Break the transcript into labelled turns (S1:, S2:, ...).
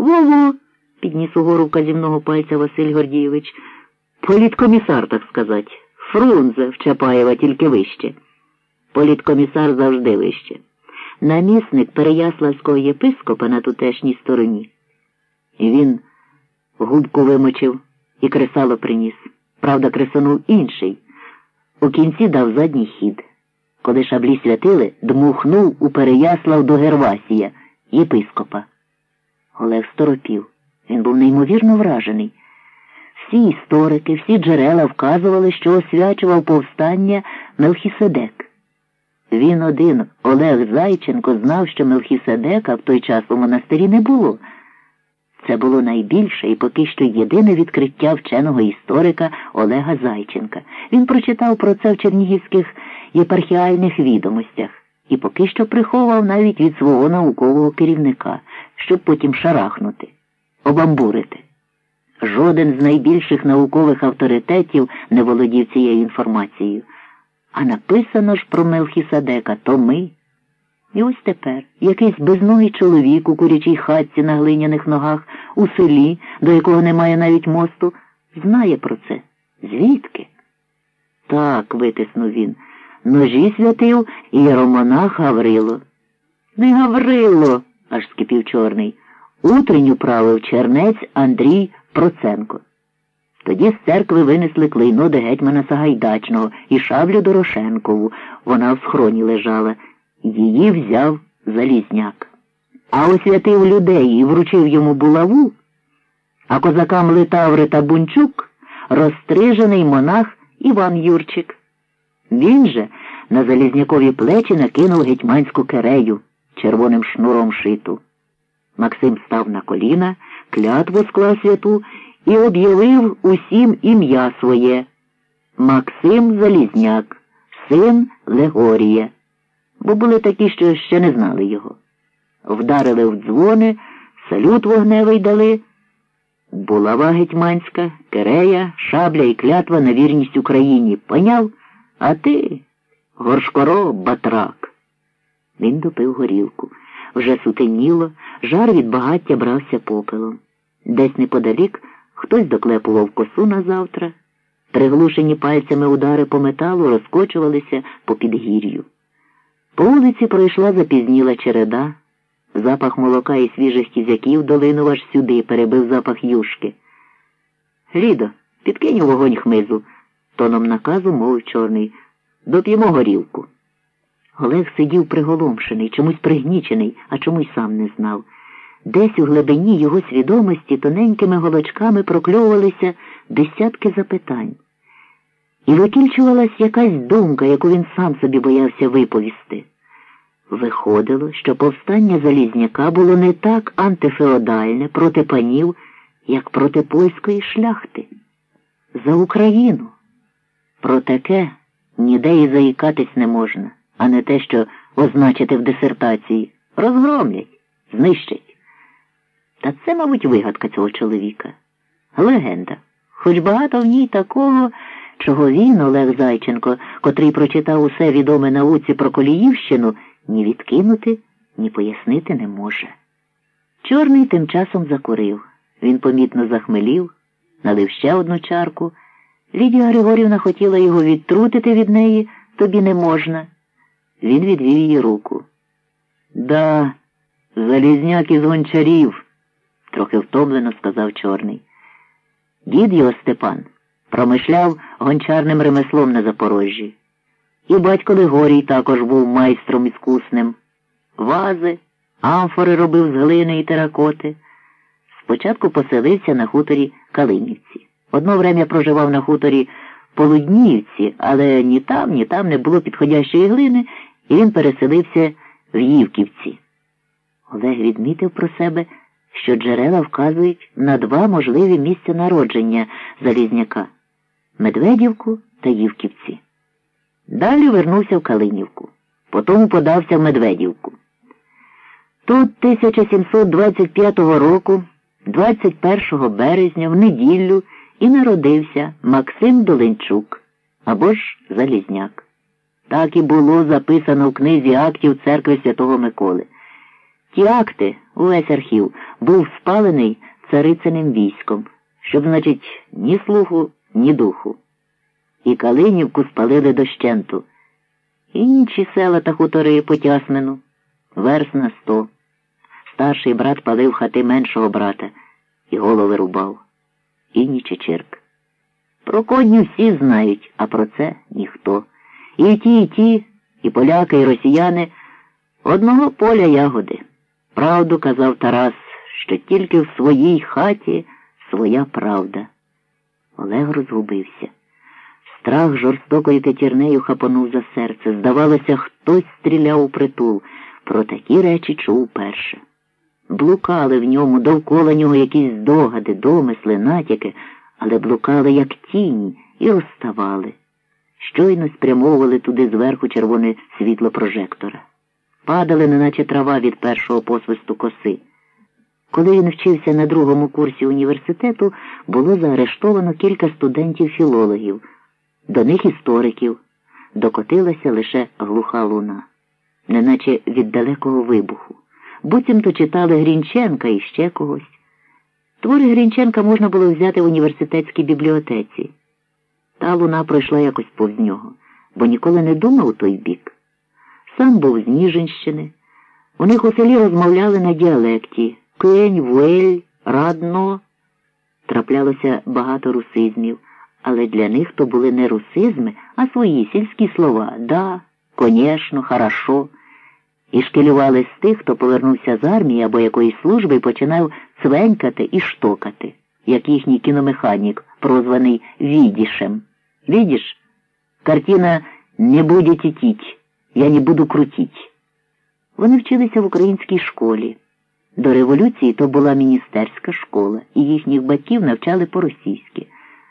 S1: Во-во, підніс угору вказівного пальця Василь Гордійович. Політкомісар, так сказати. Фрунзе в Чапаєва тільки вище. Політкомісар завжди вище. Намісник Переяславського єпископа на тутешній стороні. І він губку вимочив і кресало приніс. Правда, кресанув інший. У кінці дав задній хід. Коли шаблі святили, дмухнув у Переяслав до Гервасія, єпископа. Олег сторопів. Він був неймовірно вражений. Всі історики, всі джерела вказували, що освячував повстання Мелхіседек. Він один, Олег Зайченко, знав, що Мелхіседека в той час у монастирі не було. Це було найбільше і поки що єдине відкриття вченого історика Олега Зайченка. Він прочитав про це в чернігівських єпархіальних відомостях і поки що приховував навіть від свого наукового керівника, щоб потім шарахнути, обамбурити. Жоден з найбільших наукових авторитетів не володів цією інформацією. А написано ж про Мелхіседека то ми. І ось тепер якийсь безногий чоловік у курячій хатці на глиняних ногах у селі, до якого немає навіть мосту, знає про це. Звідки? Так, витиснув він. Ножі святив і єромонах Гаврило. Не Гаврило, аж скипів чорний. Утренню правив чернець Андрій Проценко. Тоді з церкви винесли клейно до гетьмана Сагайдачного і шаблю Дорошенкову. Вона в схроні лежала. Її взяв Залізняк. А освятив людей і вручив йому булаву, а козакам Литаври та Бунчук розстрижений монах Іван Юрчик. Він же на Залізнякові плечі накинув гетьманську керею червоним шнуром шиту. Максим став на коліна, клятву склав святу і об'явив усім ім'я своє Максим Залізняк, син Легорія. Бо були такі, що ще не знали його. Вдарили в дзвони, салют вогневий дали. Булава гетьманська, керея, шабля і клятва на вірність Україні. Поняв? А ти, горшкоро, батрак. Він допив горілку. Вже сутеніло, жар від багаття брався попелом. Десь неподалік хтось доклепував косу на завтра. Приглушені пальцями удари по металу розкочувалися по підгір'ю. По вулиці пройшла запізніла череда, запах молока і свіжих кізяків долинув аж сюди, перебив запах юшки. Лідо, підкинь у вогонь хмизу, тоном наказу мовив чорний. Доп'ємо горілку. Олег сидів приголомшений, чомусь пригнічений, а чомусь сам не знав. Десь у глибині його свідомості тоненькими голочками прокльовувалися десятки запитань. І викільчувалась якась думка, яку він сам собі боявся виповісти. Виходило, що повстання Залізняка було не так антифеодальне проти панів, як проти польської шляхти. За Україну. Про таке ніде і заїкатись не можна, а не те, що означити в дисертації. Розгромлять, знищать. Та це, мабуть, вигадка цього чоловіка. Легенда. Хоч багато в ній такого, чого він, Олег Зайченко, котрий прочитав усе відоме науці про Коліївщину, ні відкинути, ні пояснити не може. Чорний тим часом закурив. Він помітно захмелів, налив ще одну чарку. Лідія Григорівна хотіла його відтрутити від неї, тобі не можна. Він відвів її руку. Да, залізняк із гончарів, трохи втомлено сказав чорний. Дід його Степан промишляв гончарним ремеслом на Запорожжі. І батько Легорій також був майстром іскусним. Вази, амфори робив з глини і теракоти. Спочатку поселився на хуторі Калинівці. Одно время проживав на хуторі Полудніївці, але ні там, ні там не було підходящої глини, і він переселився в Ївківці. Олег відмітив про себе, що джерела вказують на два можливі місця народження Залізняка Медведівку та Ївківці. Далі вернувся в Калинівку, потім подався в Медведівку. Тут 1725 року, 21 березня, в неділю, і народився Максим Долинчук або ж Залізняк. Так і було записано в книзі актів церкви Святого Миколи. Ті акти, увесь архів, був спалений царициним військом, щоб, значить, ні слуху, ні духу. І Калинівку спалили дощенту. Інші села та хутори по Тясмину, верс на сто. Старший брат палив хати меншого брата і голови рубав. І ні Про кодню всі знають, а про це ніхто. І ті, і ті, і поляки, і росіяни одного поля ягоди. Правду казав Тарас, що тільки в своїй хаті своя правда. Олег розгубився. Страх жорстокою п'ятірнею хапонув за серце. Здавалося, хтось стріляв у притул. Про такі речі чув перше. Блукали в ньому довкола нього якісь здогади, домисли, натяки, але блукали, як тіні, і розставали. Щойно спрямовували туди зверху червоне світло прожектора. Падали, неначе трава від першого посвисту коси. Коли він вчився на другому курсі університету, було заарештовано кілька студентів-філологів, до них істориків. Докотилася лише глуха луна, неначе від далекого вибуху. Буцімто читали Грінченка і ще когось. Твори Грінченка можна було взяти в університетській бібліотеці. Та луна пройшла якось повз нього, бо ніколи не думав у той бік. Сам був з Ніжинщини. У них у селі розмовляли на діалекті Кень, Вуель, Радно. Траплялося багато русизмів, але для них то були не русизми, а свої сільські слова да, конечно, хорошо. І шкелювали з тих, хто повернувся з армії або якоїсь служби і починав цвенькати і штокати, як їхній кіномеханік, прозваний Відішем. Видишь, картина «Не будете тіть, я не буду крутіть». Вони вчилися в українській школі. До революції то була міністерська школа, і їхніх батьків навчали по-російськи.